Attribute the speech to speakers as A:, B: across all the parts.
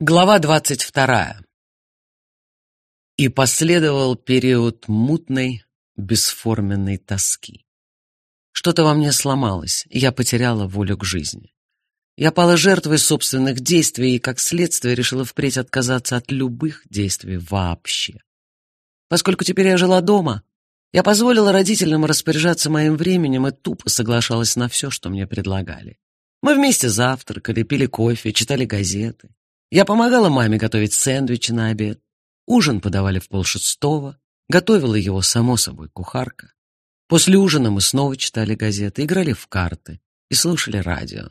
A: Глава двадцать вторая. И последовал период мутной, бесформенной тоски. Что-то во мне сломалось, я потеряла волю к жизни. Я пала жертвой собственных действий и, как следствие, решила впредь отказаться от любых действий вообще. Поскольку теперь я жила дома, я позволила родителям распоряжаться моим временем и тупо соглашалась на все, что мне предлагали. Мы вместе завтракали, пили кофе, читали газеты. Я помогала маме готовить сэндвичи на обед. Ужин подавали в полшестого. Готовила его, само собой, кухарка. После ужина мы снова читали газеты, играли в карты и слушали радио.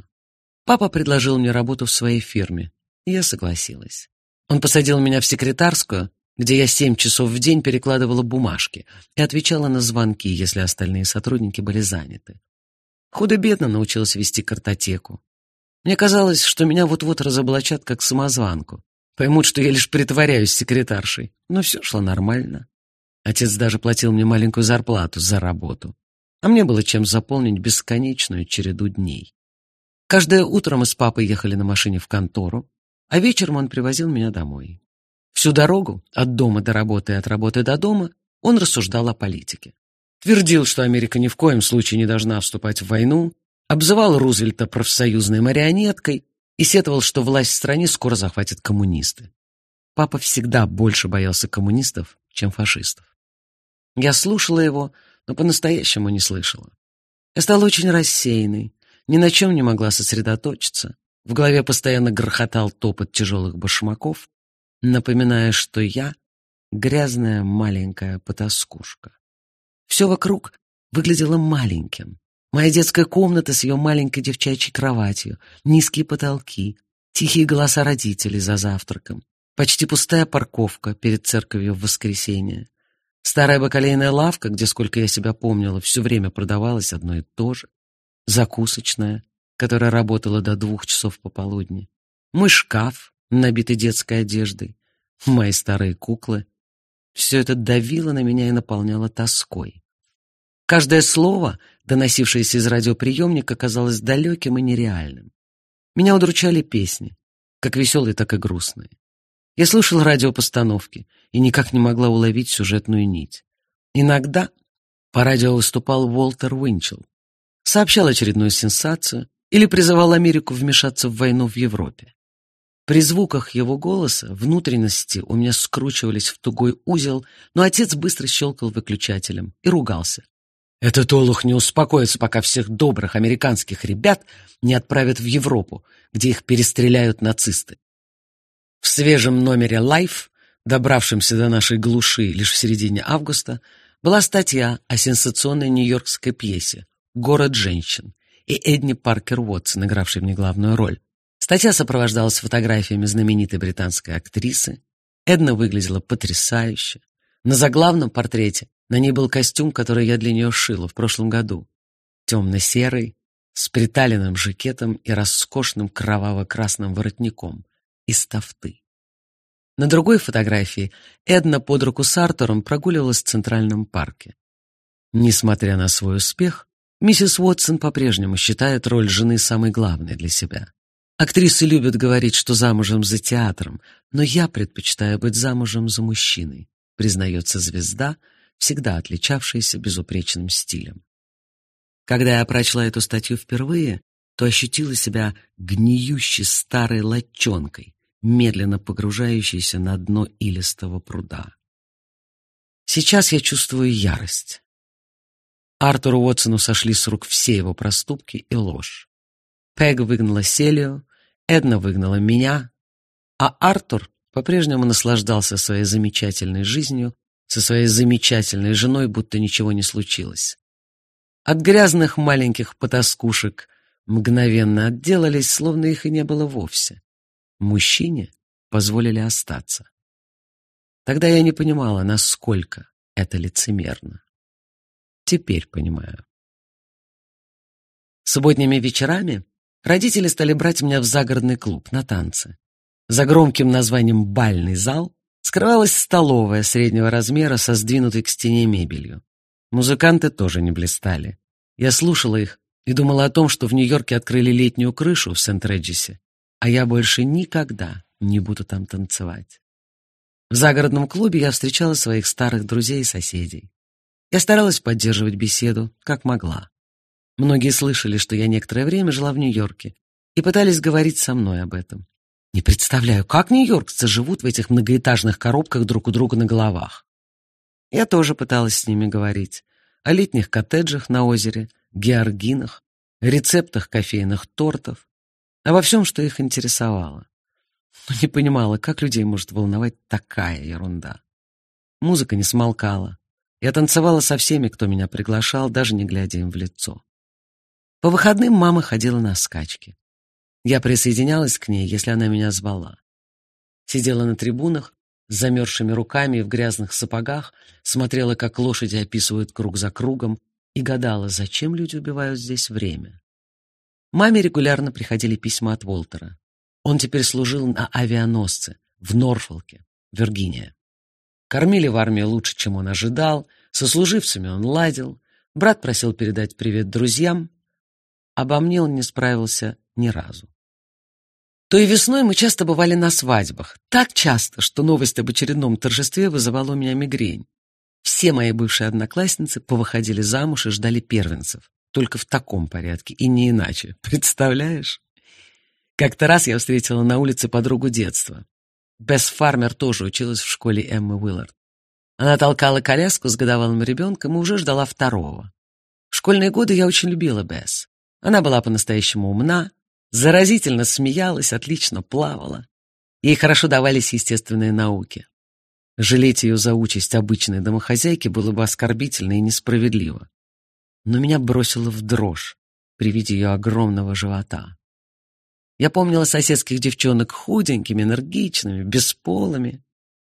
A: Папа предложил мне работу в своей фирме, и я согласилась. Он посадил меня в секретарскую, где я семь часов в день перекладывала бумажки и отвечала на звонки, если остальные сотрудники были заняты. Худо-бедно научилась вести картотеку. Мне казалось, что меня вот-вот разоблачат как самозванку. Поймут, что я лишь притворяюсь секретаршей. Но все шло нормально. Отец даже платил мне маленькую зарплату за работу. А мне было чем заполнить бесконечную череду дней. Каждое утро мы с папой ехали на машине в контору, а вечером он привозил меня домой. Всю дорогу, от дома до работы и от работы до дома, он рассуждал о политике. Твердил, что Америка ни в коем случае не должна вступать в войну, обзывал Рузвельта профсоюзной марионеткой и сетовал, что власть в стране скоро захватят коммунисты. Папа всегда больше боялся коммунистов, чем фашистов. Я слушала его, но по-настоящему не слышала. Я стала очень рассеянной, ни на чем не могла сосредоточиться. В голове постоянно грохотал топот тяжелых башмаков, напоминая, что я — грязная маленькая потаскушка. Все вокруг выглядело маленьким, Моя детская комната с ее маленькой девчачьей кроватью, низкие потолки, тихие голоса родителей за завтраком, почти пустая парковка перед церковью в воскресенье, старая бакалейная лавка, где, сколько я себя помнила, все время продавалось одно и то же, закусочная, которая работала до двух часов пополудни, мой шкаф, набитый детской одеждой, мои старые куклы. Все это давило на меня и наполняло тоской. Каждое слово, доносившееся из радиоприемника, казалось далеким и нереальным. Меня удручали песни, как веселые, так и грустные. Я слушал радиопостановки и никак не могла уловить сюжетную нить. Иногда по радио выступал Уолтер Уинчел, сообщал очередную сенсацию или призывал Америку вмешаться в войну в Европе. При звуках его голоса внутренности у меня скручивались в тугой узел, но отец быстро щелкал выключателем и ругался. Этот олух не успокоится, пока всех добрых американских ребят не отправят в Европу, где их перестреляют нацисты. В свежем номере Life, добравшемся до нашей глуши лишь в середине августа, была статья о сенсационной нью-йоркской пьесе «Город женщин» и Эдни Паркер Уотсон, игравшей в ней главную роль. Статья сопровождалась фотографиями знаменитой британской актрисы. Эдна выглядела потрясающе. На заглавном портрете на ней был костюм, который я для нее шила в прошлом году. Темно-серый, с приталенным жакетом и роскошным кроваво-красным воротником из тафты. На другой фотографии Эдна под руку с Артуром прогуливалась в Центральном парке. Несмотря на свой успех, миссис Уотсон по-прежнему считает роль жены самой главной для себя. Актрисы любят говорить, что замужем за театром, но я предпочитаю быть замужем за мужчиной, признается звезда — всегда отличавшаяся безупречным стилем. Когда я прочла эту статью впервые, то ощутила себя гниющей старой латчонкой, медленно погружающейся на дно илистого пруда. Сейчас я чувствую ярость. Артуру Уотсону сошли с рук все его проступки и ложь. Пэг выгнала Селию, Эдна выгнала меня, а Артур по-прежнему наслаждался своей замечательной жизнью со своей замечательной женой, будто ничего не случилось. От грязных маленьких потаскушек мгновенно отделались, словно их и не было вовсе. Мужчине позволили остаться. Тогда я не понимала, насколько это лицемерно. Теперь понимаю. Субботними вечерами родители стали брать меня в загородный клуб на танцы. За громким названием «бальный зал» скрывалась столовая среднего размера со сдвинутой к стене мебелью. Музыканты тоже не блистали. Я слушала их и думала о том, что в Нью-Йорке открыли летнюю крышу в Сент-Реджисе, а я больше никогда не буду там танцевать. В загородном клубе я встречала своих старых друзей и соседей. Я старалась поддерживать беседу, как могла. Многие слышали, что я некоторое время жила в Нью-Йорке, и пытались говорить со мной об этом. Не представляю, как нью-йоркцы живут в этих многоэтажных коробках друг у друга на головах. Я тоже пыталась с ними говорить о летних коттеджах на озере, георгинах, рецептах кофейных тортов, обо всем, что их интересовало. Но не понимала, как людей может волновать такая ерунда. Музыка не смолкала. Я танцевала со всеми, кто меня приглашал, даже не глядя им в лицо. По выходным мама ходила на скачки. Я присоединялась к ней, если она меня звала. Сидела на трибунах с замерзшими руками и в грязных сапогах, смотрела, как лошади описывают круг за кругом, и гадала, зачем люди убивают здесь время. Маме регулярно приходили письма от Волтера. Он теперь служил на авианосце в Норфолке, Виргиния. Кормили в армии лучше, чем он ожидал, со служивцами он ладил, брат просил передать привет друзьям. Обо мне он не справился ни разу. То и весной мы часто бывали на свадьбах. Так часто, что новость об очередном торжестве вызывала у меня мигрень. Все мои бывшие одноклассницы повыходили замуж и ждали первенцев. Только в таком порядке и не иначе. Представляешь? Как-то раз я встретила на улице подругу детства. Бесс Фармер тоже училась в школе Эммы Уиллард. Она толкала коляску с годовалым ребенком и уже ждала второго. В школьные годы я очень любила Бесс. Она была по-настоящему умна, заразительно смеялась, отлично плавала. Ей хорошо давались естественные науки. Жалеть ее за участь обычной домохозяйки было бы оскорбительно и несправедливо. Но меня бросило в дрожь при виде ее огромного живота. Я помнила соседских девчонок худенькими, энергичными, бесполыми.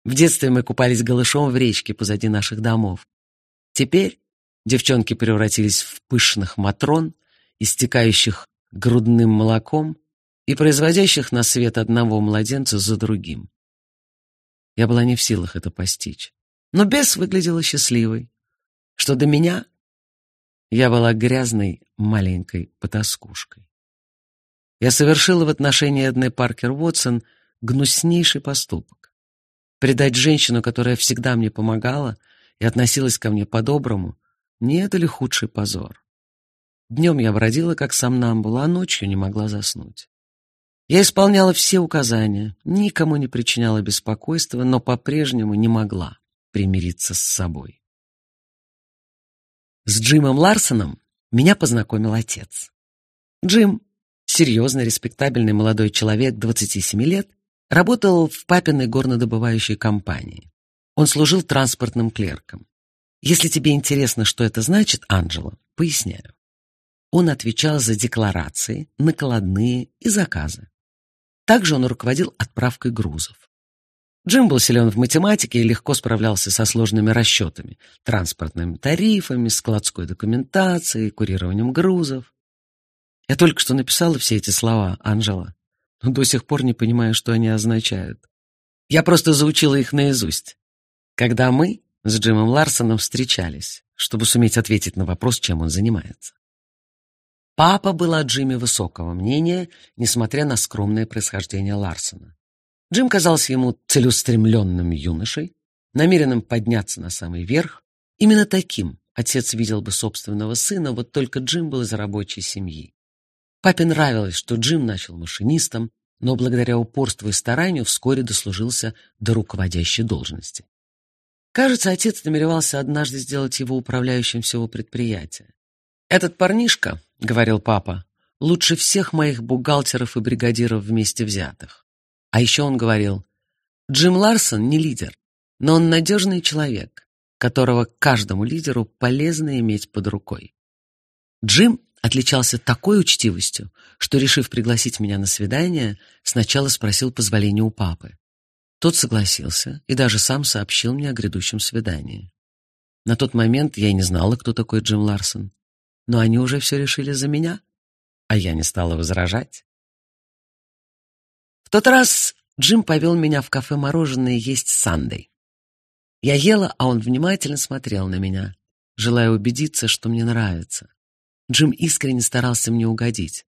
A: В детстве мы купались голышом в речке позади наших домов. Теперь девчонки превратились в пышных матрон, истекающих грудным молоком и производящих на свет одного младенца за другим. Я была не в силах это постичь. Но бес выглядела счастливой. Что до меня, я была грязной маленькой потаскушкой. Я совершила в отношении Эдны Паркер Уотсон гнуснейший поступок. Предать женщину, которая всегда мне помогала и относилась ко мне по-доброму, не это ли худший позор? Днем я бродила, как сомнамбула, а ночью не могла заснуть. Я исполняла все указания, никому не причиняла беспокойства, но по-прежнему не могла примириться с собой. С Джимом Ларсоном меня познакомил отец. Джим, серьезный, респектабельный молодой человек, 27 лет, работал в папиной горнодобывающей компании. Он служил транспортным клерком. Если тебе интересно, что это значит, Анджела, поясняю. Он отвечал за декларации, накладные и заказы. Также он руководил отправкой грузов. Джим был силен в математике и легко справлялся со сложными расчетами, транспортными тарифами, складской документацией, курированием грузов. Я только что написала все эти слова, Анжела, но до сих пор не понимаю, что они означают. Я просто заучила их наизусть. Когда мы с Джимом Ларсоном встречались, чтобы суметь ответить на вопрос, чем он занимается. Папа был о Джиме высокого мнения, несмотря на скромное происхождение Ларсона. Джим казался ему целеустремленным юношей, намеренным подняться на самый верх. Именно таким отец видел бы собственного сына, вот только Джим был из рабочей семьи. Папе нравилось, что Джим начал машинистом, но благодаря упорству и старанию вскоре дослужился до руководящей должности. Кажется, отец намеревался однажды сделать его управляющим всего предприятия. Этот парнишка, — говорил папа, — «лучше всех моих бухгалтеров и бригадиров вместе взятых». А еще он говорил, «Джим Ларсон не лидер, но он надежный человек, которого каждому лидеру полезно иметь под рукой». Джим отличался такой учтивостью, что, решив пригласить меня на свидание, сначала спросил позволения у папы. Тот согласился и даже сам сообщил мне о грядущем свидании. На тот момент я не знала, кто такой Джим Ларсон но они уже все решили за меня, а я не стала возражать. В тот раз Джим повел меня в кафе мороженое есть Сандей. Я ела, а он внимательно смотрел на меня, желая убедиться, что мне нравится. Джим искренне старался мне угодить.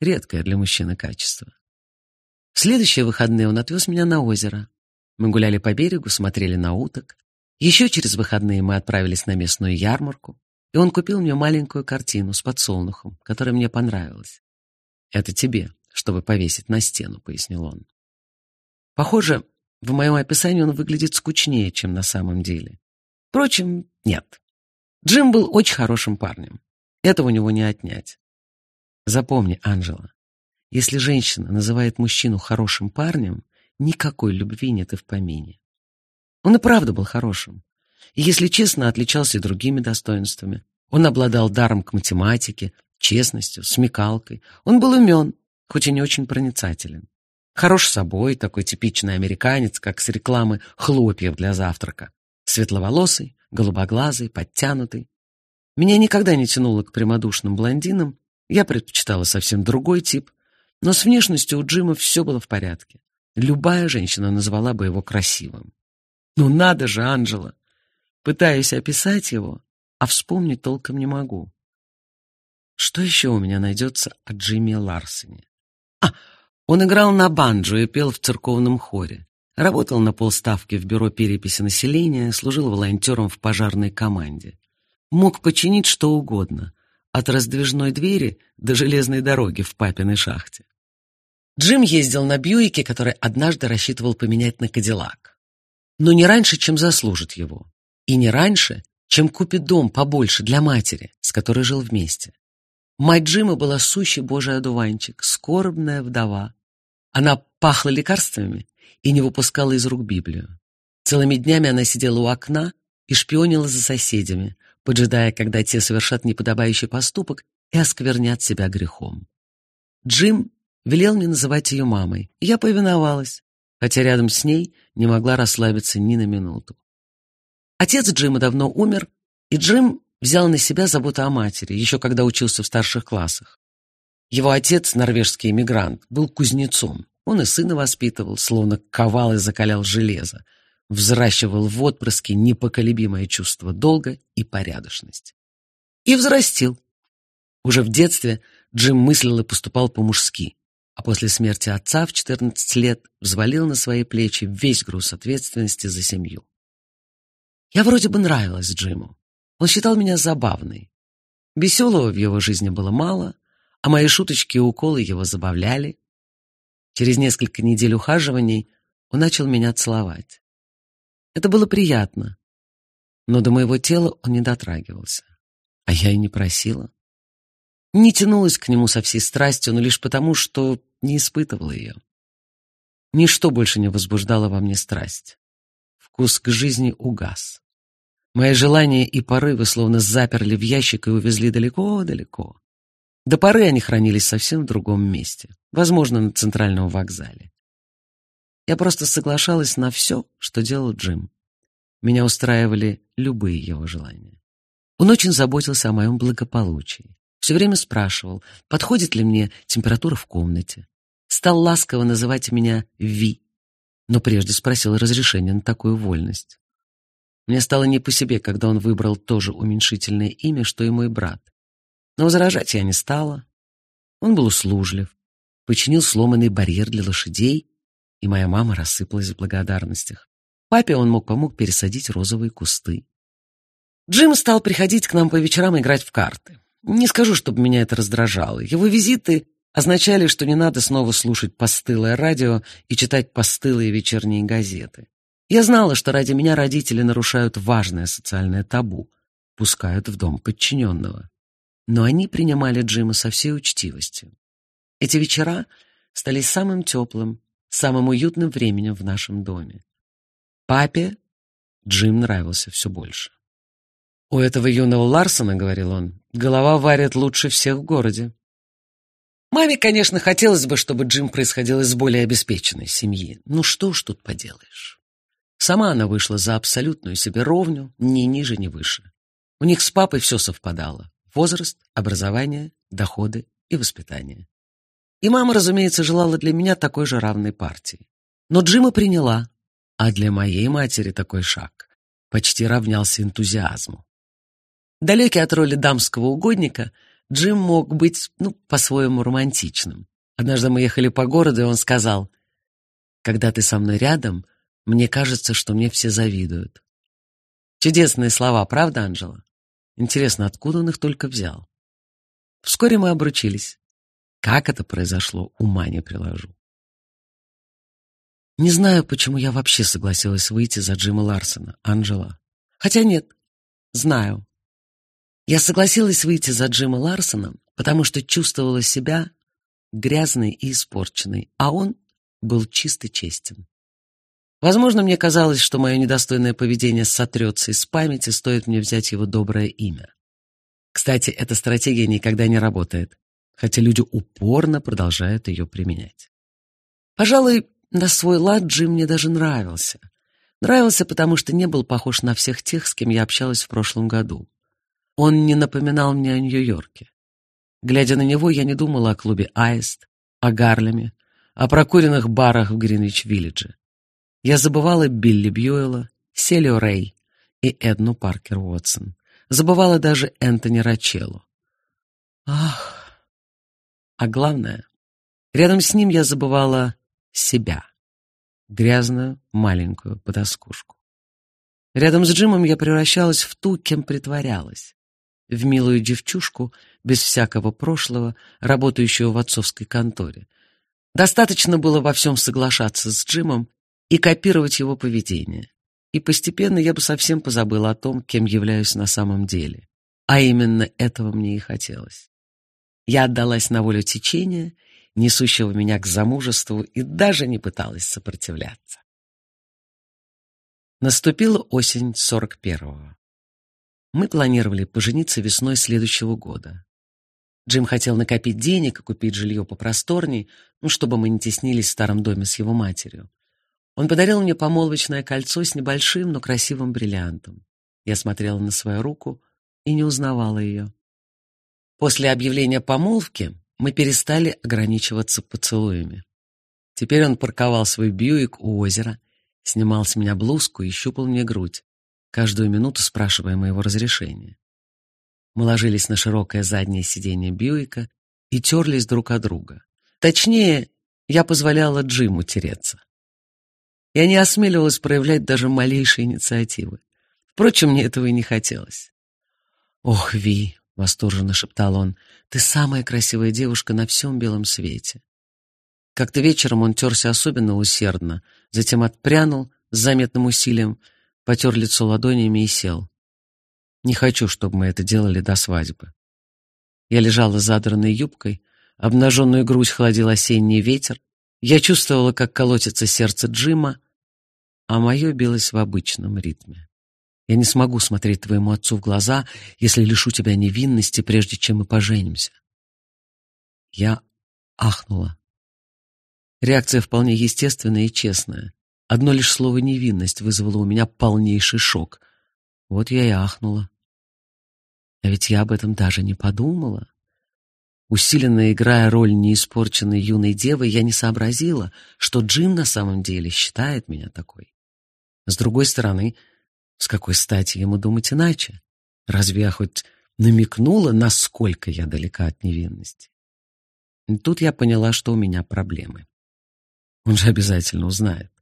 A: Редкое для мужчины качество. В следующие выходные он отвез меня на озеро. Мы гуляли по берегу, смотрели на уток. Еще через выходные мы отправились на местную ярмарку, и он купил мне маленькую картину с подсолнухом, которая мне понравилась. «Это тебе, чтобы повесить на стену», — пояснил он. Похоже, в моем описании он выглядит скучнее, чем на самом деле. Впрочем, нет. Джим был очень хорошим парнем. Этого у него не отнять. Запомни, Анжела, если женщина называет мужчину хорошим парнем, никакой любви нет и в помине. Он и правда был хорошим. И, если честно, отличался другими достоинствами. Он обладал даром к математике, честностью, смекалкой. Он был умен, хоть и не очень проницателен. Хорош собой, такой типичный американец, как с рекламы хлопьев для завтрака. Светловолосый, голубоглазый, подтянутый. Меня никогда не тянуло к прямодушным блондинам, я предпочитала совсем другой тип, но с внешностью у Джима все было в порядке. Любая женщина назвала бы его красивым. Ну надо же, Анжела! Пытаюсь описать его, а вспомнить толком не могу. Что еще у меня найдется о Джимми Ларсоне? А, он играл на банджо и пел в церковном хоре. Работал на полставки в бюро переписи населения, служил волонтером в пожарной команде. Мог починить что угодно, от раздвижной двери до железной дороги в папиной шахте. Джим ездил на Бьюике, который однажды рассчитывал поменять на Кадиллак. Но не раньше, чем заслужит его. И не раньше, чем купит дом побольше для матери, с которой жил вместе. Мать Джима была сущий божий одуванчик, скорбная вдова. Она пахла лекарствами и не выпускала из рук Библию. Целыми днями она сидела у окна и шпионила за соседями, поджидая, когда те совершат неподобающий поступок и осквернят себя грехом. Джим велел мне называть ее мамой, и я повиновалась, хотя рядом с ней не могла расслабиться ни на минуту. Отец Джима давно умер, и Джим взял на себя заботу о матери, еще когда учился в старших классах. Его отец, норвежский эмигрант, был кузнецом. Он и сына воспитывал, словно ковал и закалял железо, взращивал в отпрыске непоколебимое чувство долга и порядочность. И взрастил. Уже в детстве Джим мыслил и поступал по-мужски, а после смерти отца в 14 лет взвалил на свои плечи весь груз ответственности за семью. Я вроде бы нравилась Джиму. Он считал меня забавной. Веселого в его жизни было мало, а мои шуточки и уколы его забавляли. Через несколько недель ухаживаний он начал меня целовать. Это было приятно, но до моего тела он не дотрагивался, а я и не просила. Не тянулась к нему со всей страстью, но лишь потому, что не испытывала ее. Ничто больше не возбуждало во мне страсть. Вкус к жизни угас. Мои желания и порывы словно заперли в ящик и увезли далеко-далеко. До поры они хранились совсем в другом месте, возможно, на центральном вокзале. Я просто соглашалась на все, что делал Джим. Меня устраивали любые его желания. Он очень заботился о моем благополучии. Все время спрашивал, подходит ли мне температура в комнате. Стал ласково называть меня Ви, но прежде спросил разрешения на такую вольность. Мне стало не по себе, когда он выбрал то же уменьшительное имя, что и мой брат. Но возражать я не стала. Он был услужлив, починил сломанный барьер для лошадей и моя мама рассыпалась в благодарностях. Папе он мог помог пересадить розовые кусты. Джим стал приходить к нам по вечерам играть в карты. Не скажу, чтобы меня это раздражало. Его визиты означали, что не надо снова слушать постылое радио и читать постылые вечерние газеты. Я знала, что ради меня родители нарушают важное социальное табу, пускают в дом подчиненного. Но они принимали Джима со всей учтивостью. Эти вечера стали самым теплым, самым уютным временем в нашем доме. Папе Джим нравился все больше. «У этого юного Ларсона, — говорил он, — голова варит лучше всех в городе». Маме, конечно, хотелось бы, чтобы Джим происходил из более обеспеченной семьи. Ну что ж тут поделаешь. Сама она вышла за абсолютную себе ровню, ни ниже, ни выше. У них с папой все совпадало. Возраст, образование, доходы и воспитание. И мама, разумеется, желала для меня такой же равной партии. Но Джима приняла, а для моей матери такой шаг почти равнялся энтузиазму. Далекий от роли дамского угодника, Джим мог быть, ну, по-своему романтичным. Однажды мы ехали по городу, и он сказал, Когда ты со мной рядом, мне кажется, что мне все завидуют. Чудесные слова, правда, Анжела? Интересно, откуда он их только взял? Вскоре мы обручились. Как это произошло, ума не приложу. Не знаю, почему я вообще согласилась выйти за Джима Ларсона, Анжела. Хотя нет, знаю. Я согласилась выйти за Джима Ларсона, потому что чувствовала себя грязной и испорченной, а он был чист и честен. Возможно, мне казалось, что мое недостойное поведение сотрется из памяти, стоит мне взять его доброе имя. Кстати, эта стратегия никогда не работает, хотя люди упорно продолжают ее применять. Пожалуй, на свой лад Джим мне даже нравился. Нравился, потому что не был похож на всех тех, с кем я общалась в прошлом году. Он не напоминал мне о Нью-Йорке. Глядя на него, я не думала о клубе «Аист», о Гарлеме, о прокуренных барах в Гринвич-Виллидже. Я забывала Билли Бьюэлла, Селио Рэй и Эдну Паркер Уотсон. Забывала даже Энтони Рачелло. Ах! А главное, рядом с ним я забывала себя. Грязную, маленькую потаскушку. Рядом с Джимом я превращалась в ту, кем притворялась. В милую девчушку, без всякого прошлого, работающую в отцовской конторе. Достаточно было во всем соглашаться с Джимом и копировать его поведение. И постепенно я бы совсем позабыла о том, кем являюсь на самом деле. А именно этого мне и хотелось. Я отдалась на волю течения, несущего меня к замужеству, и даже не пыталась сопротивляться. Наступила осень сорок первого. Мы планировали пожениться весной следующего года. Джим хотел накопить денег и купить жилье попросторней, ну, чтобы мы не теснились в старом доме с его матерью. Он подарил мне помолвочное кольцо с небольшим, но красивым бриллиантом. Я смотрела на свою руку и не узнавала ее. После объявления помолвки мы перестали ограничиваться поцелуями. Теперь он парковал свой Бьюик у озера, снимал с меня блузку и щупал мне грудь, каждую минуту спрашивая моего разрешения. Мы ложились на широкое заднее сиденье Бьюика и терлись друг от друга. Точнее, я позволяла Джиму тереться. Я не осмеливалась проявлять даже малейшей инициативы. Впрочем, мне этого и не хотелось. «Ох, Ви!» — восторженно шептал он. «Ты самая красивая девушка на всем белом свете». Как-то вечером он терся особенно усердно, затем отпрянул с заметным усилием, потер лицо ладонями и сел. «Не хочу, чтобы мы это делали до свадьбы». Я лежала задранной юбкой, обнаженную грудь холодил осенний ветер, я чувствовала, как колотится сердце Джима, а мое билось в обычном ритме. Я не смогу смотреть твоему отцу в глаза, если лишу тебя невинности, прежде чем мы поженимся. Я ахнула. Реакция вполне естественная и честная. Одно лишь слово «невинность» вызвало у меня полнейший шок. Вот я и ахнула. А ведь я об этом даже не подумала. Усиленно играя роль неиспорченной юной девы, я не сообразила, что Джим на самом деле считает меня такой. С другой стороны, с какой стати ему думать иначе? Разве я хоть намекнула, насколько я далека от невинности? И тут я поняла, что у меня проблемы. Он же обязательно узнает.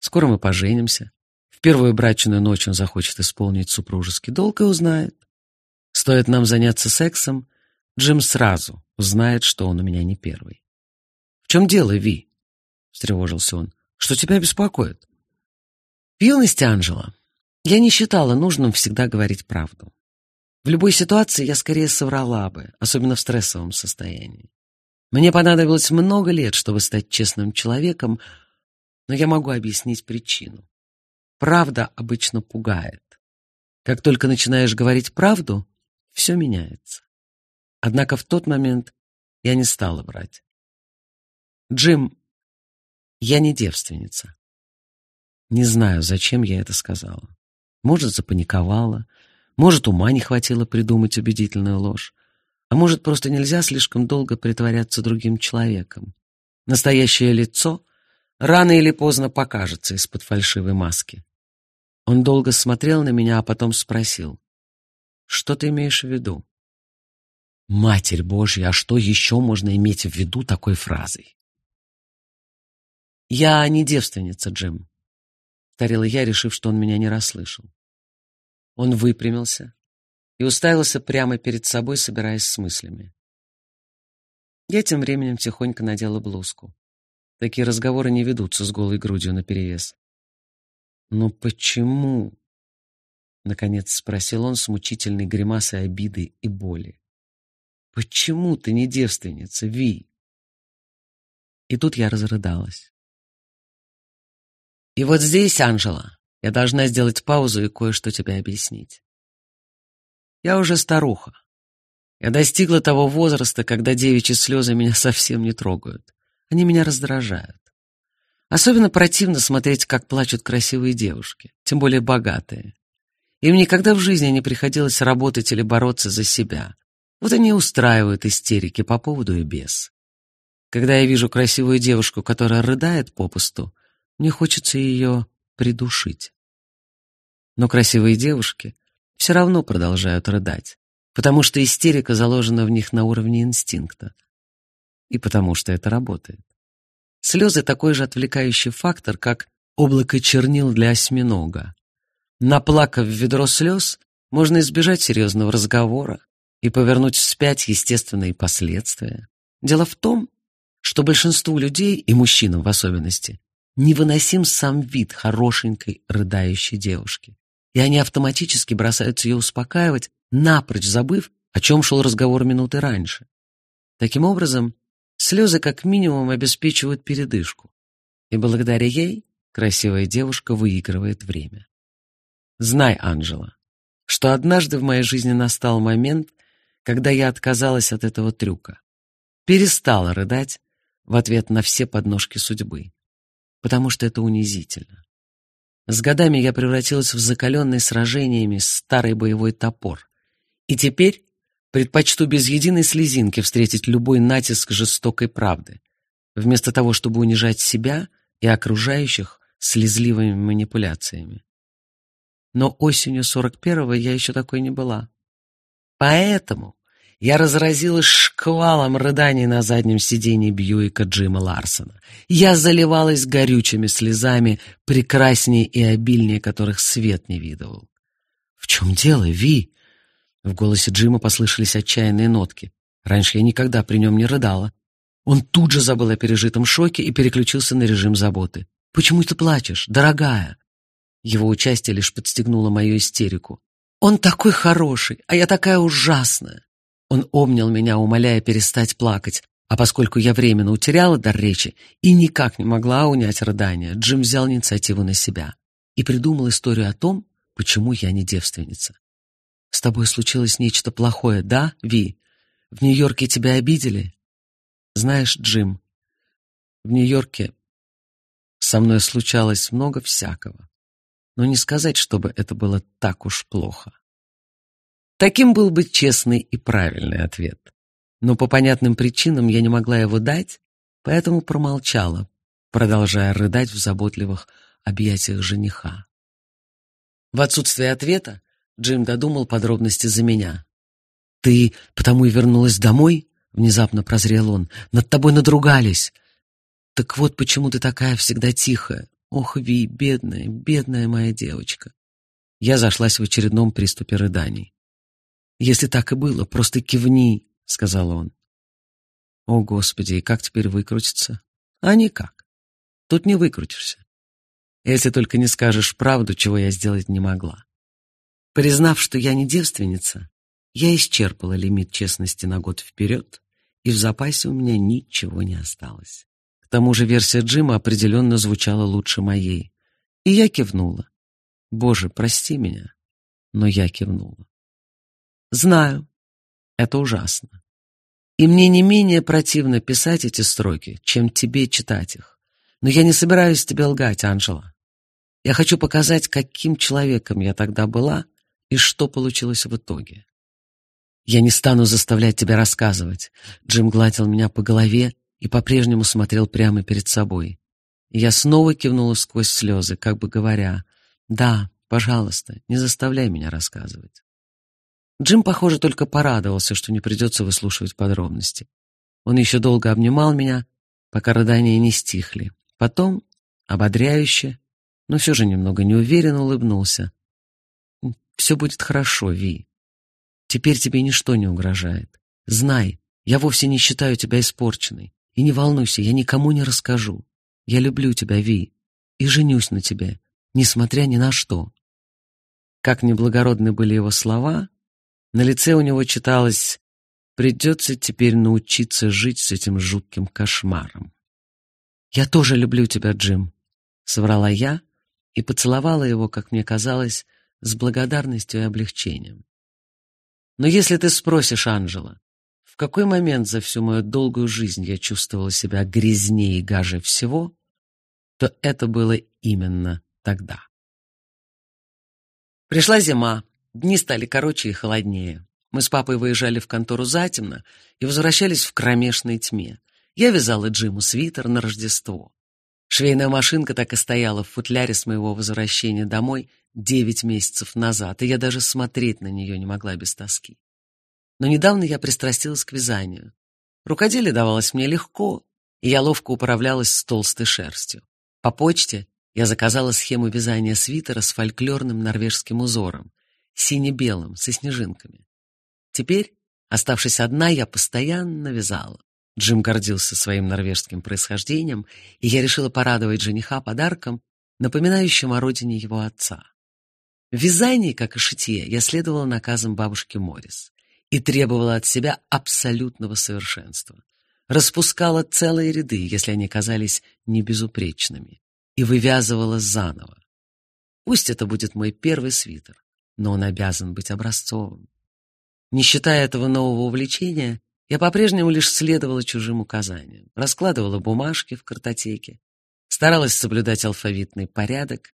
A: Скоро мы поженимся. В первую брачную ночь он захочет исполнить супружеский долг и узнает. Стоит нам заняться сексом, Джим сразу узнает, что он у меня не первый. «В чем дело, Ви?» — встревожился он. «Что тебя беспокоит?» В юности, Анжела, я не считала нужным всегда говорить правду. В любой ситуации я скорее соврала бы, особенно в стрессовом состоянии. Мне понадобилось много лет, чтобы стать честным человеком, но я могу объяснить причину. Правда обычно пугает. Как только начинаешь говорить правду, все меняется. Однако в тот момент я не стала врать. Джим, я не девственница. Не знаю, зачем я это сказала. Может, запаниковала, может, ума не хватило придумать убедительную ложь, а может, просто нельзя слишком долго притворяться другим человеком. Настоящее лицо рано или поздно покажется из-под фальшивой маски. Он долго смотрел на меня, а потом спросил, «Что ты имеешь в виду?» Матерь Божья, а что еще можно иметь в виду такой фразой? «Я не девственница, Джим», — повторила я, решив, что он меня не расслышал. Он выпрямился и уставился прямо перед собой, собираясь с мыслями. Я тем временем тихонько надела блузку. Такие разговоры не ведутся с голой грудью наперевес. «Но почему?» — наконец спросил он с мучительной гримасой обиды и боли. «Почему ты не девственница, Ви?» И тут я разрыдалась. И вот здесь, Анжела, я должна сделать паузу и кое-что тебе объяснить. Я уже старуха. Я достигла того возраста, когда девичьи слезы меня совсем не трогают. Они меня раздражают. Особенно противно смотреть, как плачут красивые девушки, тем более богатые. Им никогда в жизни не приходилось работать или бороться за себя. Вот они устраивают истерики по поводу и без. Когда я вижу красивую девушку, которая рыдает попусту, мне хочется ее придушить. Но красивые девушки все равно продолжают рыдать, потому что истерика заложена в них на уровне инстинкта. И потому что это работает. Слезы — такой же отвлекающий фактор, как облако чернил для осьминога. Наплакав в ведро слез, можно избежать серьезного разговора и повернуть вспять естественные последствия. Дело в том, что большинству людей, и мужчинам в особенности, невыносим сам вид хорошенькой рыдающей девушки. И они автоматически бросаются ее успокаивать, напрочь забыв, о чем шел разговор минуты раньше. Таким образом, слезы как минимум обеспечивают передышку. И благодаря ей красивая девушка выигрывает время. Знай, Анжела, что однажды в моей жизни настал момент, когда я отказалась от этого трюка. Перестала рыдать в ответ на все подножки судьбы потому что это унизительно. С годами я превратилась в закаленный сражениями старый боевой топор. И теперь предпочту без единой слезинки встретить любой натиск жестокой правды, вместо того, чтобы унижать себя и окружающих слезливыми манипуляциями. Но осенью 41-го я еще такой не была. Поэтому я разразилась шквалом рыданий на заднем сиденье Бьюика Джима Ларсона. Я заливалась горючими слезами, прекраснее и обильнее которых свет не видывал. «В чем дело, Ви?» В голосе Джима послышались отчаянные нотки. Раньше я никогда при нем не рыдала. Он тут же забыл о пережитом шоке и переключился на режим заботы. «Почему ты плачешь, дорогая?» Его участие лишь подстегнуло мою истерику. «Он такой хороший, а я такая ужасная!» Он обнял меня, умоляя перестать плакать, а поскольку я временно утеряла дар речи и никак не могла унять рыдания, Джим взял инициативу на себя и придумал историю о том, почему я не девственница. «С тобой случилось нечто плохое, да, Ви? В Нью-Йорке тебя обидели?» «Знаешь, Джим, в Нью-Йорке со мной случалось много всякого, но не сказать, чтобы это было так уж плохо. Таким был бы честный и правильный ответ. Но по понятным причинам я не могла его дать, поэтому промолчала, продолжая рыдать в заботливых объятиях жениха. В отсутствие ответа Джим додумал подробности за меня. «Ты потому и вернулась домой?» — внезапно прозрел он. «Над тобой надругались. Так вот почему ты такая всегда тихая. Ох, Ви, бедная, бедная моя девочка». Я зашлась в очередном приступе рыданий. «Если так и было, просто кивни», — сказал он. «О, Господи, и как теперь выкрутиться?» «А никак. Тут не выкрутишься. Если только не скажешь правду, чего я сделать не могла». Признав, что я не девственница, я исчерпала лимит честности на год вперед, и в запасе у меня ничего не осталось. К тому же версия Джима определенно звучала лучше моей, и я кивнула. «Боже, прости меня», но я кивнула. Знаю, это ужасно. И мне не менее противно писать эти строки, чем тебе читать их. Но я не собираюсь тебе лгать, Анжела. Я хочу показать, каким человеком я тогда была и что получилось в итоге. Я не стану заставлять тебя рассказывать. Джим гладил меня по голове и по-прежнему смотрел прямо перед собой. Я снова кивнула сквозь слезы, как бы говоря, «Да, пожалуйста, не заставляй меня рассказывать». Джим, похоже, только порадовался, что не придется выслушивать подробности. Он еще долго обнимал меня, пока рыдания не стихли, Потом, ободряюще, но все же немного неуверенно улыбнулся. «Все будет хорошо, Ви. Теперь тебе ничто не угрожает. Знай, я вовсе не считаю тебя испорченной. И не волнуйся, я никому не расскажу. Я люблю тебя, Ви, и женюсь на тебе, несмотря ни на что». Как неблагородны были его слова, на лице у него читалось «Придется теперь научиться жить с этим жутким кошмаром». «Я тоже люблю тебя, Джим», — соврала я и поцеловала его, как мне казалось, с благодарностью и облегчением. «Но если ты спросишь, Анжела, в какой момент за всю мою долгую жизнь я чувствовала себя грязнее и гаже всего, то это было именно тогда». Пришла зима, дни стали короче и холоднее. Мы с папой выезжали в контору затемно и возвращались в кромешной тьме. Я вязала Джиму свитер на Рождество. Швейная машинка так и стояла в футляре с моего возвращения домой девять месяцев назад, и я даже смотреть на нее не могла без тоски. Но недавно я пристрастилась к вязанию. Рукоделие давалось мне легко, и я ловко управлялась с толстой шерстью. По почте я заказала схему вязания свитера с фольклорным норвежским узором, сине-белым, со снежинками. Теперь, оставшись одна, я постоянно вязала. Джим гордился своим норвежским происхождением, и я решила порадовать жениха подарком, напоминающим о родине его отца. В вязании, как и шитье, я следовала наказам бабушки Моррис и требовала от себя абсолютного совершенства. Распускала целые ряды, если они казались небезупречными, и вывязывала заново. Пусть это будет мой первый свитер, но он обязан быть образцовым. Не считая этого нового увлечения, я по-прежнему лишь следовала чужим указаниям, раскладывала бумажки в картотеке, старалась соблюдать алфавитный порядок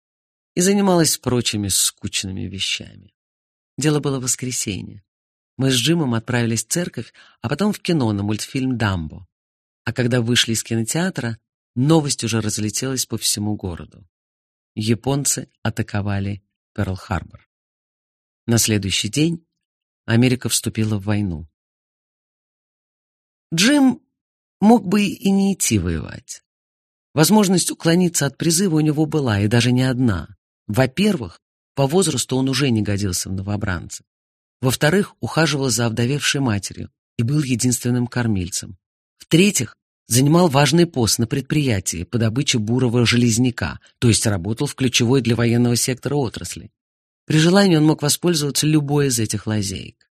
A: и занималась прочими скучными вещами. Дело было воскресенье. Мы с Джимом отправились в церковь, а потом в кино на мультфильм «Дамбо». А когда вышли из кинотеатра, новость уже разлетелась по всему городу. Японцы атаковали Перл-Харбор. На следующий день Америка вступила в войну. Джим мог бы и не идти воевать. Возможность уклониться от призыва у него была, и даже не одна. Во-первых, по возрасту он уже не годился в новобранцы. Во-вторых, ухаживал за овдовевшей матерью и был единственным кормильцем. В-третьих, занимал важный пост на предприятии по добыче бурого железняка, то есть работал в ключевой для военного сектора отрасли. При желании он мог воспользоваться любой из этих лазеек.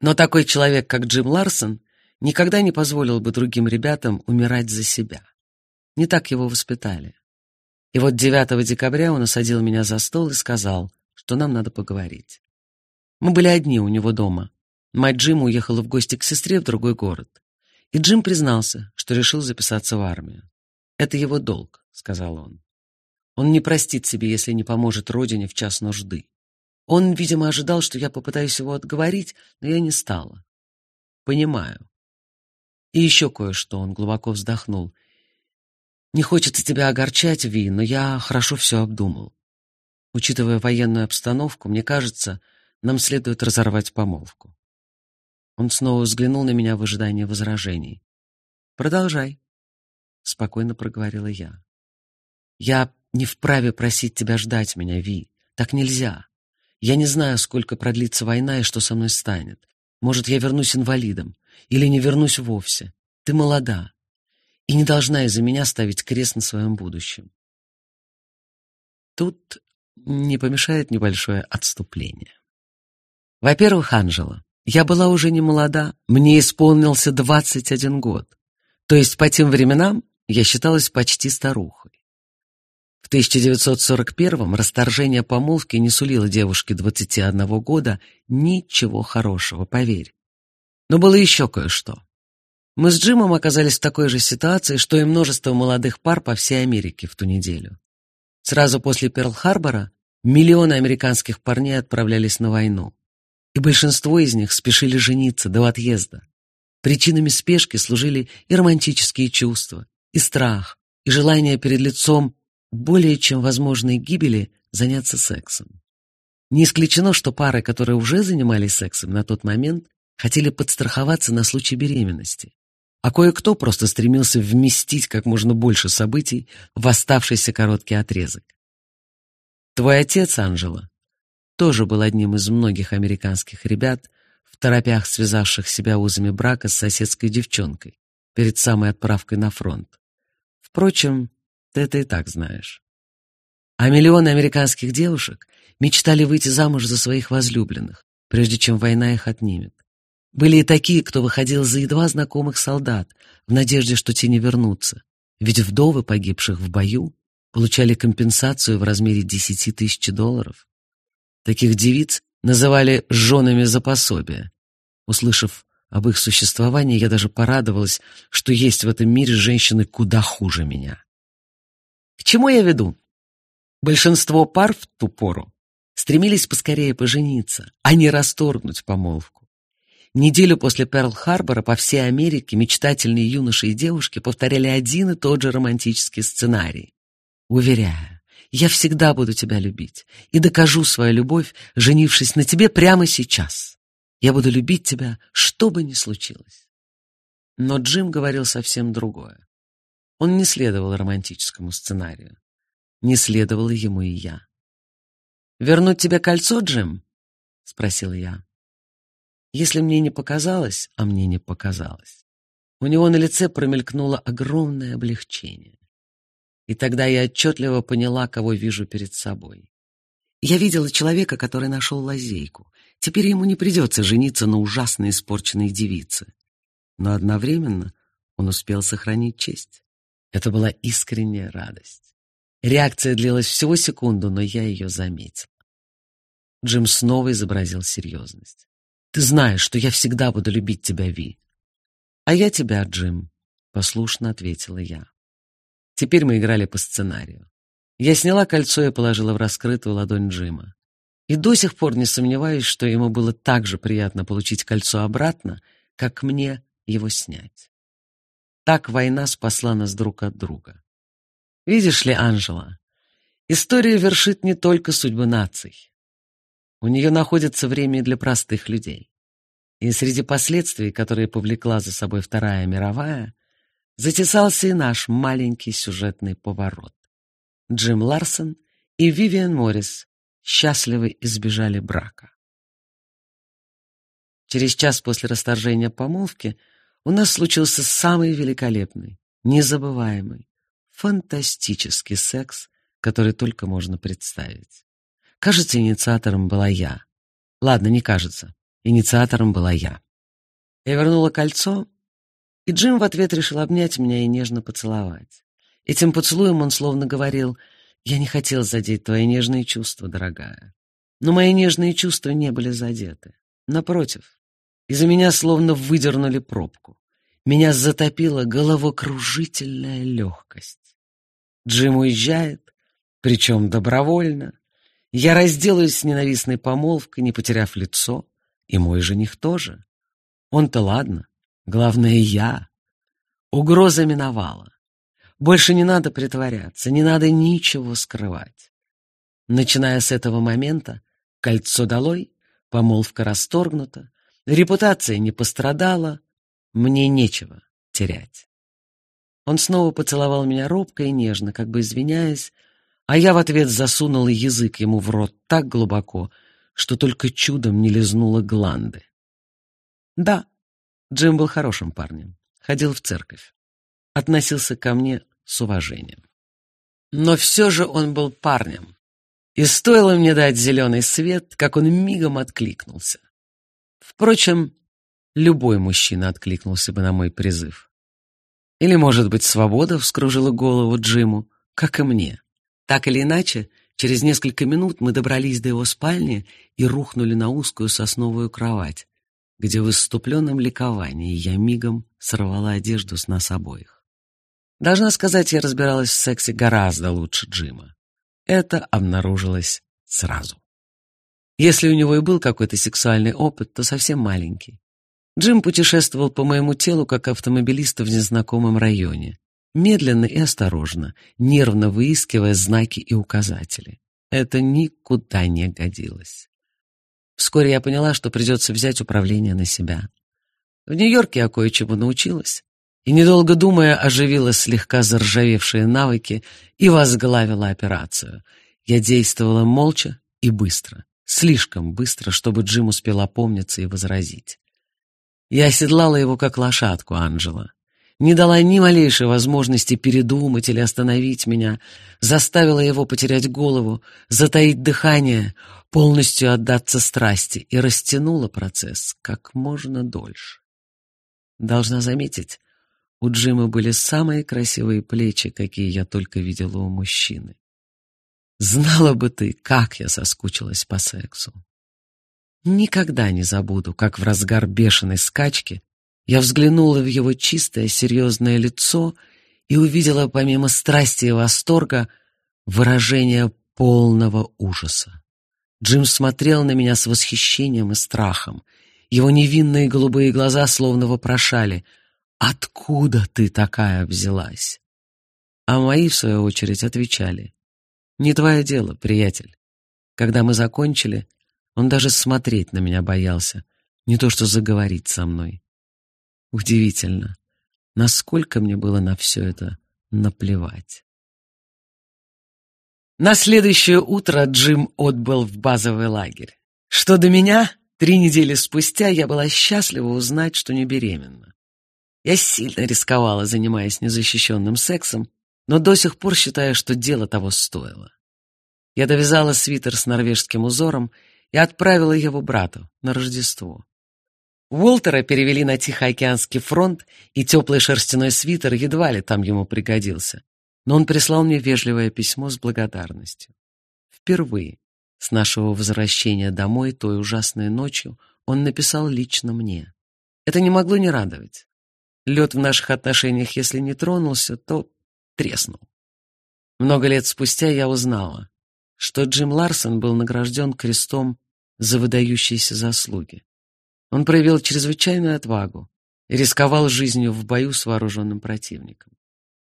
A: Но такой человек, как Джим Ларсон, никогда не позволил бы другим ребятам умирать за себя. Не так его воспитали. И вот 9 декабря он осадил меня за стол и сказал, что нам надо поговорить. Мы были одни у него дома. Мать Джима уехала в гости к сестре в другой город. И Джим признался, что решил записаться в армию. «Это его долг», — сказал он. «Он не простит себе, если не поможет родине в час нужды. Он, видимо, ожидал, что я попытаюсь его отговорить, но я не стала. Понимаю. И еще кое-что, он глубоко вздохнул. Не хочется тебя огорчать, Ви, но я хорошо все обдумал. Учитывая военную обстановку, мне кажется, нам следует разорвать помолвку. Он снова взглянул на меня в ожидании возражений. Продолжай, спокойно проговорила я. Я не вправе просить тебя ждать меня, Ви. Так нельзя. Я не знаю, сколько продлится война и что со мной станет. Может, я вернусь инвалидом или не вернусь вовсе. Ты молода и не должна из-за меня ставить крест на своем будущем. Тут не помешает небольшое отступление. Во-первых, Анжела, я была уже не молода, мне исполнился 21 год. То есть по тем временам я считалась почти старухой. В 1941-м расторжение помолвки не сулило девушке 21 года ничего хорошего, поверь. Но было еще кое-что. Мы с Джимом оказались в такой же ситуации, что и множество молодых пар по всей Америке в ту неделю. Сразу после Перл-Харбора миллионы американских парней отправлялись на войну. И большинство из них спешили жениться до отъезда. Причинами спешки служили и романтические чувства, и страх, и желание перед лицом более чем возможной гибели заняться сексом. Не исключено, что пары, которые уже занимались сексом на тот момент, хотели подстраховаться на случай беременности. а кое-кто просто стремился вместить как можно больше событий в оставшийся короткий отрезок. Твой отец, Анжела, тоже был одним из многих американских ребят, в торопях связавших себя узами брака с соседской девчонкой перед самой отправкой на фронт. Впрочем, ты это и так знаешь. А миллионы американских девушек мечтали выйти замуж за своих возлюбленных, прежде чем война их отнимет. Были и такие, кто выходил за едва знакомых солдат в надежде, что те не вернутся, ведь вдовы погибших в бою получали компенсацию в размере десяти тысяч долларов. Таких девиц называли «женами за пособие». Услышав об их существовании, я даже порадовалась, что есть в этом мире женщины куда хуже меня. К чему я веду? Большинство пар в ту пору стремились поскорее пожениться, а не расторгнуть помолвку. Неделю после Перл-Харбора по всей Америке мечтательные юноши и девушки повторяли один и тот же романтический сценарий. Уверяю, я всегда буду тебя любить и докажу свою любовь, женившись на тебе прямо сейчас. Я буду любить тебя, что бы ни случилось. Но Джим говорил совсем другое. Он не следовал романтическому сценарию. Не следовало ему и я. «Вернуть тебе кольцо, Джим?» — спросил я. Если мне не показалось, а мне не показалось, у него на лице промелькнуло огромное облегчение. И тогда я отчетливо поняла, кого вижу перед собой. Я видела человека, который нашел лазейку. Теперь ему не придется жениться на ужасно испорченной девице. Но одновременно он успел сохранить честь. Это была искренняя радость. Реакция длилась всего секунду, но я ее заметила. Джим снова изобразил серьезность. «Ты знаешь, что я всегда буду любить тебя, Ви». «А я тебя, Джим», — послушно ответила я. Теперь мы играли по сценарию. Я сняла кольцо и положила в раскрытую ладонь Джима. И до сих пор не сомневаюсь, что ему было так же приятно получить кольцо обратно, как мне его снять. Так война спасла нас друг от друга. Видишь ли, Анжела, история вершит не только судьбы наций. У нее находится время для простых людей. И среди последствий, которые повлекла за собой Вторая мировая, затесался и наш маленький сюжетный поворот. Джим Ларсон и Вивиан Моррис счастливо избежали брака. Через час после расторжения помолвки у нас случился самый великолепный, незабываемый, фантастический секс, который только можно представить. Кажется, инициатором была я. Ладно, не кажется. Инициатором была я. Я вернула кольцо и Джим в ответ решил обнять меня и нежно поцеловать. Этим поцелуем он словно говорил, «Я не хотел задеть твои нежные чувства, дорогая». Но мои нежные чувства не были задеты. Напротив, из-за меня словно выдернули пробку. Меня затопила головокружительная легкость. Джим уезжает, причем добровольно. Я разделаюсь с ненавистной помолвкой, не потеряв лицо, и мой жених тоже. Он-то ладно, Главное, я. Угроза миновала. Больше не надо притворяться, не надо ничего скрывать. Начиная с этого момента, кольцо долой, помолвка расторгнута, репутация не пострадала, мне нечего терять. Он снова поцеловал меня робко и нежно, как бы извиняясь, а я в ответ засунула язык ему в рот так глубоко, что только чудом не лизнула гланды. Да, Джим был хорошим парнем, ходил в церковь, относился ко мне с уважением. Но все же он был парнем, и стоило мне дать зеленый свет, как он мигом откликнулся. Впрочем, любой мужчина откликнулся бы на мой призыв. Или, может быть, свобода вскружила голову Джиму, как и мне. Так или иначе, через несколько минут мы добрались до его спальни и рухнули на узкую сосновую кровать, где в исступленном ликовании я мигом сорвала одежду с нас обоих. Должна сказать, я разбиралась в сексе гораздо лучше Джима. Это обнаружилось сразу. Если у него и был какой-то сексуальный опыт, то совсем маленький. Джим путешествовал по моему телу, как автомобилист в незнакомом районе, медленно и осторожно, нервно выискивая знаки и указатели. Это никуда не годилось. Вскоре я поняла, что придется взять управление на себя. В Нью-Йорке я кое-чему научилась, и, недолго думая, оживила слегка заржавевшие навыки и возглавила операцию. Я действовала молча и быстро, слишком быстро, чтобы Джим успел опомниться и возразить. Я оседлала его как лошадку Анджела. Не дала ни малейшей возможности передумать или остановить меня, заставила его потерять голову, затаить дыхание, полностью отдаться страсти и растянула процесс как можно дольше. Должна заметить, у Джима были самые красивые плечи, какие я только видела у мужчины. Знала бы ты, как я соскучилась по сексу. Никогда не забуду, как в разгар бешеной скачки я взглянула в его чистое, серьезное лицо и увидела, помимо страсти и восторга, выражение полного ужаса. Джим смотрел на меня с восхищением и страхом. Его невинные голубые глаза словно вопрошали «Откуда ты такая взялась?» А мои, в свою очередь, отвечали «Не твое дело, приятель». Когда мы закончили, он даже смотреть на меня боялся, не то что заговорить со мной. Удивительно, насколько мне было на все это наплевать. На следующее утро Джим отбыл в базовый лагерь. Что до меня, три недели спустя я была счастлива узнать, что не беременна. Я сильно рисковала, занимаясь незащищенным сексом, но до сих пор считаю, что дело того стоило. Я довязала свитер с норвежским узором и отправила его брату на Рождество. Уолтера перевели на Тихоокеанский фронт, и теплый шерстяной свитер едва ли там ему пригодился. Но он прислал мне вежливое письмо с благодарностью. Впервые с нашего возвращения домой той ужасной ночью он написал лично мне. Это не могло не радовать. Лед в наших отношениях, если не тронулся, то треснул. Много лет спустя я узнала, что Джим Ларсон был награжден крестом за выдающиеся заслуги. Он проявил чрезвычайную отвагу и рисковал жизнью в бою с вооруженным противником.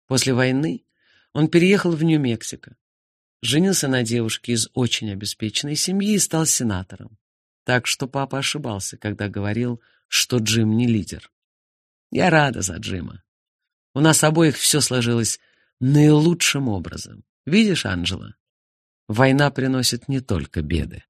A: После войны он переехал в Нью-Мексико, женился на девушке из очень обеспеченной семьи и стал сенатором. Так что папа ошибался, когда говорил, что Джим не лидер. Я рада за Джима. У нас обоих все сложилось наилучшим образом. Видишь, Анджела, война приносит не только беды.